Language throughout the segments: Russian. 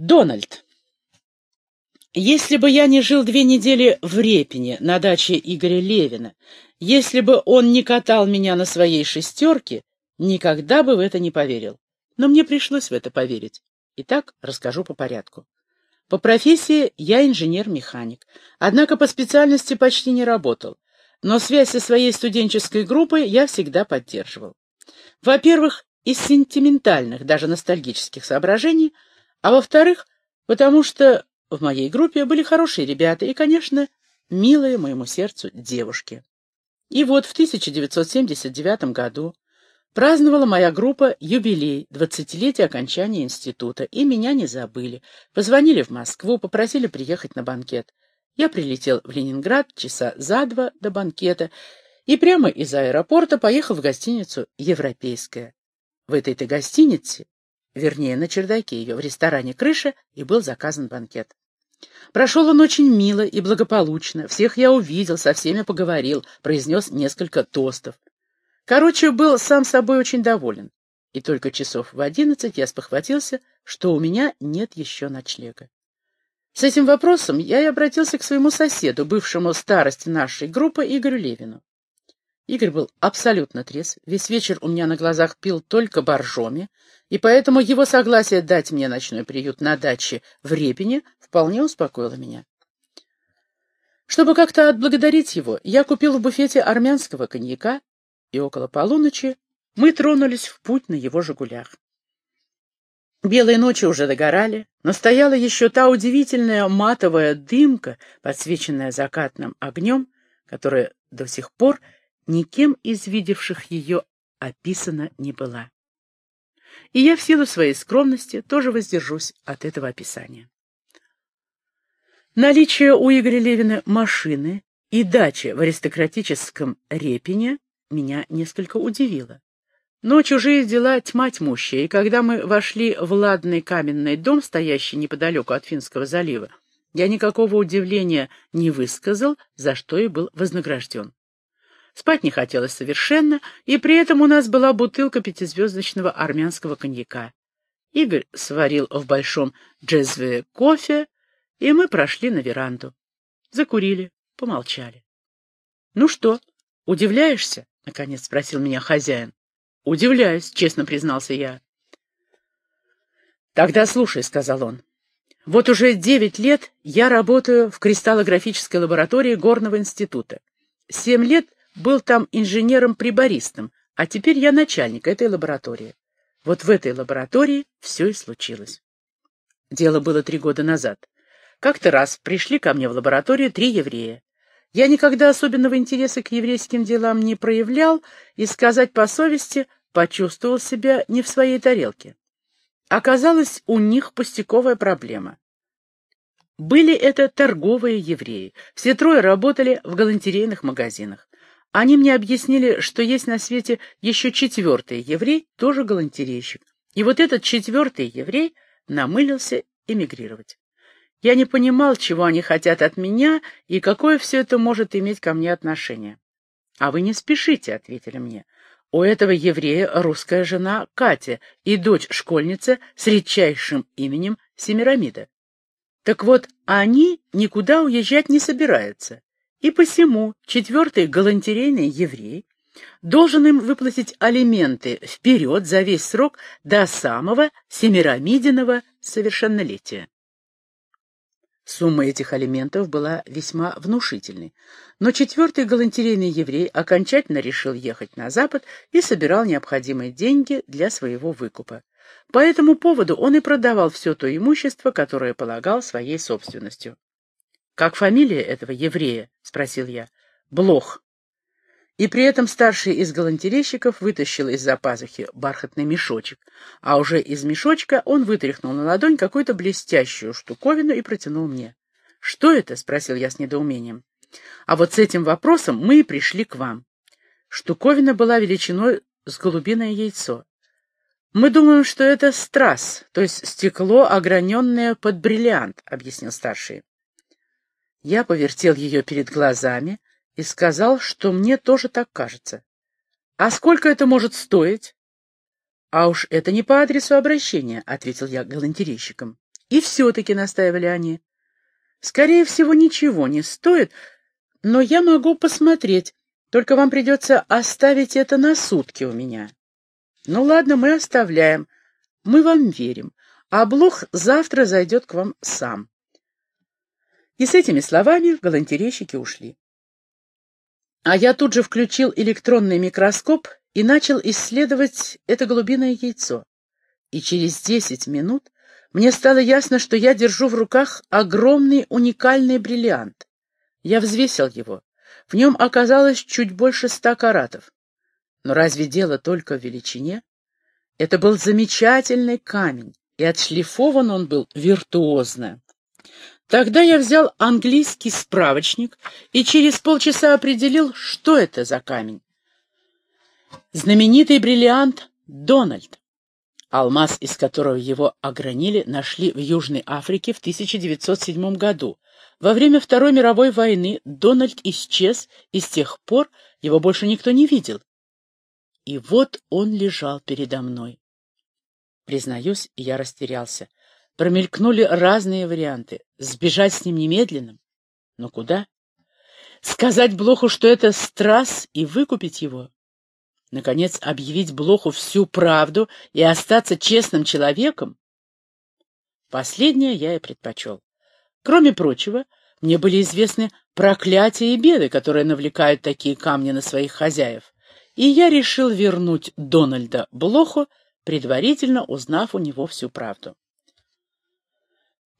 Дональд. Если бы я не жил две недели в Репине на даче Игоря Левина, если бы он не катал меня на своей шестерке, никогда бы в это не поверил. Но мне пришлось в это поверить. Итак, расскажу по порядку. По профессии я инженер-механик, однако по специальности почти не работал, но связь со своей студенческой группой я всегда поддерживал. Во-первых, из сентиментальных, даже ностальгических соображений, а во-вторых, потому что в моей группе были хорошие ребята и, конечно, милые моему сердцу девушки. И вот в 1979 году праздновала моя группа юбилей, двадцатилетие окончания института, и меня не забыли. Позвонили в Москву, попросили приехать на банкет. Я прилетел в Ленинград часа за два до банкета и прямо из аэропорта поехал в гостиницу «Европейская». В этой-то гостинице, вернее, на чердаке ее, в ресторане «Крыша», и был заказан банкет. Прошел он очень мило и благополучно. Всех я увидел, со всеми поговорил, произнес несколько тостов. Короче, был сам собой очень доволен. И только часов в одиннадцать я спохватился, что у меня нет еще ночлега. С этим вопросом я и обратился к своему соседу, бывшему старости нашей группы, Игорю Левину. Игорь был абсолютно трезв, весь вечер у меня на глазах пил только боржоми, и поэтому его согласие дать мне ночной приют на даче в Репине вполне успокоило меня. Чтобы как-то отблагодарить его, я купил в буфете армянского коньяка, и около полуночи мы тронулись в путь на его «Жигулях». Белые ночи уже догорали, но стояла еще та удивительная матовая дымка, подсвеченная закатным огнем, которая до сих пор никем из видевших ее описана не была. И я в силу своей скромности тоже воздержусь от этого описания. Наличие у Игоря Левина машины и дачи в аристократическом Репине меня несколько удивило. Но чужие дела тьма тьмущая, и когда мы вошли в ладный каменный дом, стоящий неподалеку от Финского залива, я никакого удивления не высказал, за что и был вознагражден. Спать не хотелось совершенно, и при этом у нас была бутылка пятизвездочного армянского коньяка. Игорь сварил в большом джезве кофе, и мы прошли на веранду. Закурили, помолчали. — Ну что, удивляешься? — наконец спросил меня хозяин. — Удивляюсь, — честно признался я. — Тогда слушай, — сказал он. — Вот уже девять лет я работаю в кристаллографической лаборатории Горного института. Семь лет был там инженером-прибористом, а теперь я начальник этой лаборатории. Вот в этой лаборатории все и случилось. Дело было три года назад. Как-то раз пришли ко мне в лабораторию три еврея. Я никогда особенного интереса к еврейским делам не проявлял и, сказать по совести, почувствовал себя не в своей тарелке. Оказалось, у них пустяковая проблема. Были это торговые евреи. Все трое работали в галантерейных магазинах. Они мне объяснили, что есть на свете еще четвертый еврей, тоже галантерейщик. И вот этот четвертый еврей намылился эмигрировать. Я не понимал, чего они хотят от меня и какое все это может иметь ко мне отношение. — А вы не спешите, — ответили мне. У этого еврея русская жена Катя и дочь-школьница с редчайшим именем Семирамида. Так вот, они никуда уезжать не собираются. И посему четвертый галантерейный еврей должен им выплатить алименты вперед за весь срок до самого семирамидиного совершеннолетия. Сумма этих алиментов была весьма внушительной, но четвертый галантерейный еврей окончательно решил ехать на Запад и собирал необходимые деньги для своего выкупа. По этому поводу он и продавал все то имущество, которое полагал своей собственностью. «Как фамилия этого еврея?» — спросил я. «Блох». И при этом старший из галантерейщиков вытащил из-за пазухи бархатный мешочек, а уже из мешочка он вытряхнул на ладонь какую-то блестящую штуковину и протянул мне. «Что это?» — спросил я с недоумением. «А вот с этим вопросом мы и пришли к вам». Штуковина была величиной с голубиное яйцо. «Мы думаем, что это страз, то есть стекло, ограненное под бриллиант», — объяснил старший. Я повертел ее перед глазами и сказал, что мне тоже так кажется. «А сколько это может стоить?» «А уж это не по адресу обращения», — ответил я галантерейщикам. И все-таки настаивали они. Скорее всего, ничего не стоит, но я могу посмотреть, только вам придется оставить это на сутки у меня. Ну ладно, мы оставляем. Мы вам верим, а Блох завтра зайдет к вам сам. И с этими словами галантерейщики ушли. А я тут же включил электронный микроскоп и начал исследовать это голубиное яйцо. И через десять минут мне стало ясно, что я держу в руках огромный уникальный бриллиант. Я взвесил его. В нем оказалось чуть больше ста каратов. Но разве дело только в величине? Это был замечательный камень, и отшлифован он был виртуозно. Тогда я взял английский справочник и через полчаса определил, что это за камень. Знаменитый бриллиант Дональд. Алмаз, из которого его огранили, нашли в Южной Африке в 1907 году. Во время Второй мировой войны Дональд исчез, и с тех пор его больше никто не видел. И вот он лежал передо мной. Признаюсь, я растерялся. Промелькнули разные варианты. Сбежать с ним немедленно? Но куда? Сказать Блоху, что это страз, и выкупить его? Наконец, объявить Блоху всю правду и остаться честным человеком? Последнее я и предпочел. Кроме прочего, мне были известны проклятия и беды, которые навлекают такие камни на своих хозяев, и я решил вернуть Дональда Блоху, предварительно узнав у него всю правду.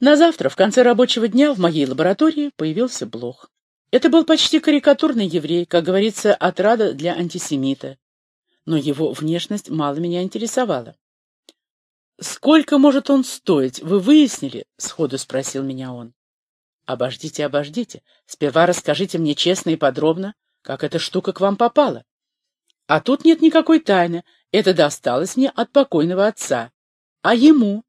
На завтра, в конце рабочего дня, в моей лаборатории появился Блох. Это был почти карикатурный еврей, как говорится, отрада для антисемита. Но его внешность мало меня интересовала. «Сколько может он стоить, вы выяснили?» — сходу спросил меня он. «Обождите, обождите. Сперва расскажите мне честно и подробно, как эта штука к вам попала. А тут нет никакой тайны. Это досталось мне от покойного отца. А ему?»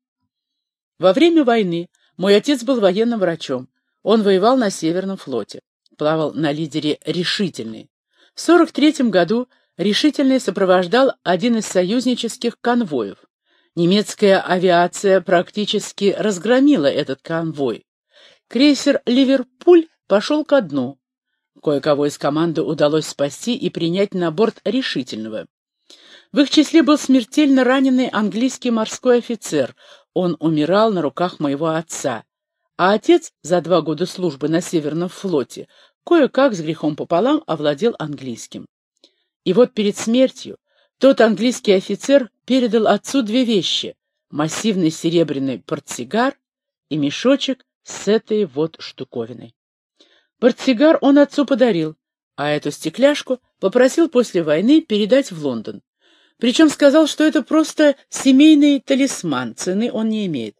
Во время войны мой отец был военным врачом. Он воевал на Северном флоте. Плавал на лидере «Решительный». В 43 году «Решительный» сопровождал один из союзнических конвоев. Немецкая авиация практически разгромила этот конвой. Крейсер «Ливерпуль» пошел ко дну. Кое-кого из команды удалось спасти и принять на борт «Решительного». В их числе был смертельно раненый английский морской офицер. Он умирал на руках моего отца. А отец за два года службы на Северном флоте кое-как с грехом пополам овладел английским. И вот перед смертью тот английский офицер передал отцу две вещи — массивный серебряный портсигар и мешочек с этой вот штуковиной. Портсигар он отцу подарил, а эту стекляшку попросил после войны передать в Лондон. Причем сказал, что это просто семейный талисман, цены он не имеет.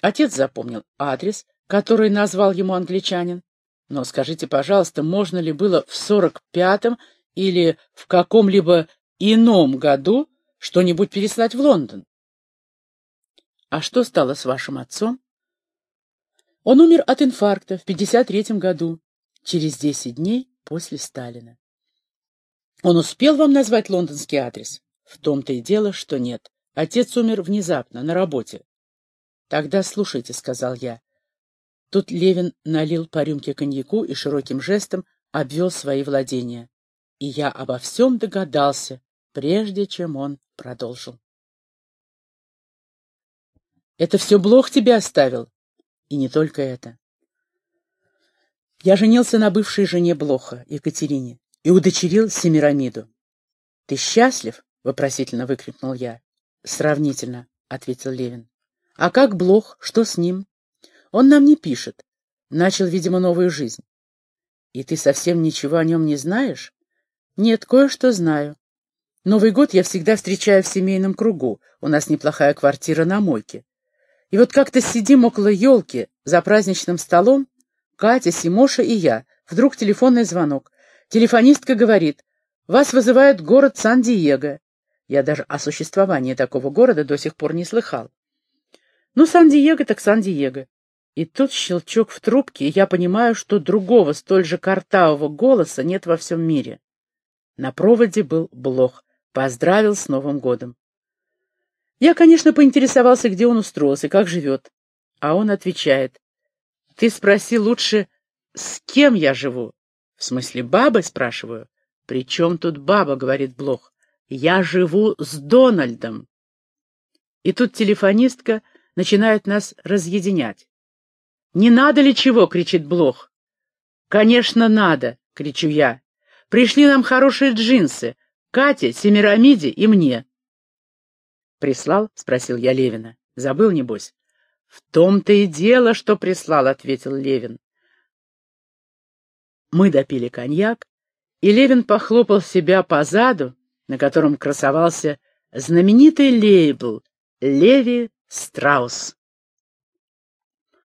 Отец запомнил адрес, который назвал ему англичанин. Но скажите, пожалуйста, можно ли было в сорок пятом или в каком-либо ином году что-нибудь переслать в Лондон? А что стало с вашим отцом? Он умер от инфаркта в 53-м году, через 10 дней после Сталина. Он успел вам назвать лондонский адрес? В том-то и дело, что нет. Отец умер внезапно, на работе. Тогда слушайте, — сказал я. Тут Левин налил по рюмке коньяку и широким жестом обвел свои владения. И я обо всем догадался, прежде чем он продолжил. Это все Блох тебе оставил? И не только это. Я женился на бывшей жене Блоха, Екатерине, и удочерил Семирамиду. Ты счастлив? — вопросительно выкрикнул я. «Сравнительно», — ответил Левин. «А как Блох? Что с ним?» «Он нам не пишет. Начал, видимо, новую жизнь». «И ты совсем ничего о нем не знаешь?» «Нет, кое-что знаю. Новый год я всегда встречаю в семейном кругу. У нас неплохая квартира на мойке. И вот как-то сидим около елки за праздничным столом, Катя, Симоша и я. Вдруг телефонный звонок. Телефонистка говорит, «Вас вызывает город Сан-Диего». Я даже о существовании такого города до сих пор не слыхал. Ну, Сан-Диего так Сан-Диего. И тут щелчок в трубке, и я понимаю, что другого столь же картавого голоса нет во всем мире. На проводе был Блох. Поздравил с Новым годом. Я, конечно, поинтересовался, где он устроился, как живет. А он отвечает, «Ты спроси лучше, с кем я живу?» «В смысле, бабой?» — спрашиваю. «При чем тут баба?» — говорит Блох. «Я живу с Дональдом». И тут телефонистка начинает нас разъединять. «Не надо ли чего?» — кричит Блох. «Конечно, надо!» — кричу я. «Пришли нам хорошие джинсы. Кате, Семирамиде и мне». «Прислал?» — спросил я Левина. «Забыл, небось?» «В том-то и дело, что прислал», — ответил Левин. Мы допили коньяк, и Левин похлопал себя по заду, на котором красовался знаменитый лейбл «Леви Страус».